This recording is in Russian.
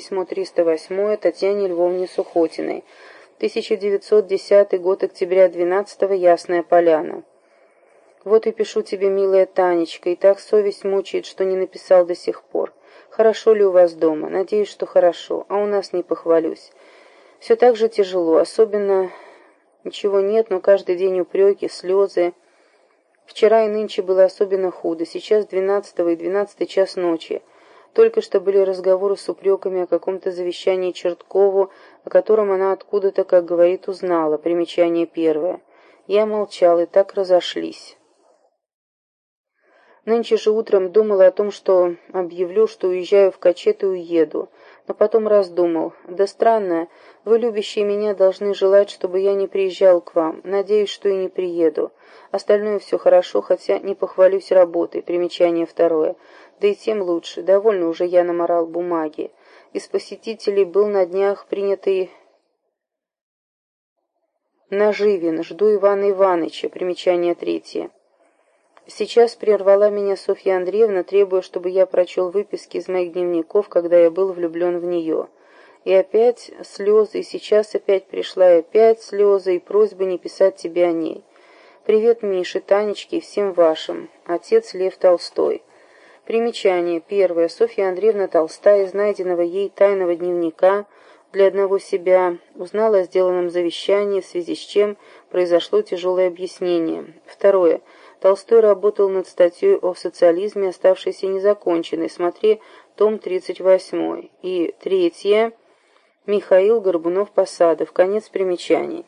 письмо 308 Татьяне Львовне Сухотиной. 1910 год, октября 12 Ясная Поляна. Вот и пишу тебе, милая Танечка, и так совесть мучает, что не написал до сих пор. Хорошо ли у вас дома? Надеюсь, что хорошо, а у нас не похвалюсь. Все так же тяжело, особенно ничего нет, но каждый день упреки, слезы. Вчера и нынче было особенно худо, сейчас двенадцатого и двенадцатый час ночи. Только что были разговоры с упреками о каком-то завещании Черткову, о котором она откуда-то, как говорит, узнала. Примечание первое. Я молчал, и так разошлись. Нынче же утром думала о том, что объявлю, что уезжаю в Качет и уеду. Но потом раздумал. Да странно, вы, любящие меня, должны желать, чтобы я не приезжал к вам. Надеюсь, что и не приеду. Остальное все хорошо, хотя не похвалюсь работой. Примечание второе. Да и тем лучше. Довольно уже я наморал бумаги. Из посетителей был на днях принятый Наживин. Жду Ивана Ивановича. Примечание третье. Сейчас прервала меня Софья Андреевна, требуя, чтобы я прочел выписки из моих дневников, когда я был влюблен в нее. И опять слезы, и сейчас опять пришла, и опять слезы, и просьба не писать тебе о ней. Привет, Мише, Танечке и всем вашим. Отец Лев Толстой. Примечание. Первое. Софья Андреевна Толстая из найденного ей тайного дневника для одного себя узнала о сделанном завещании, в связи с чем произошло тяжелое объяснение. Второе. Толстой работал над статьей о социализме, оставшейся незаконченной. Смотри, том 38. И третье. Михаил Горбунов-Посадов. Конец примечаний.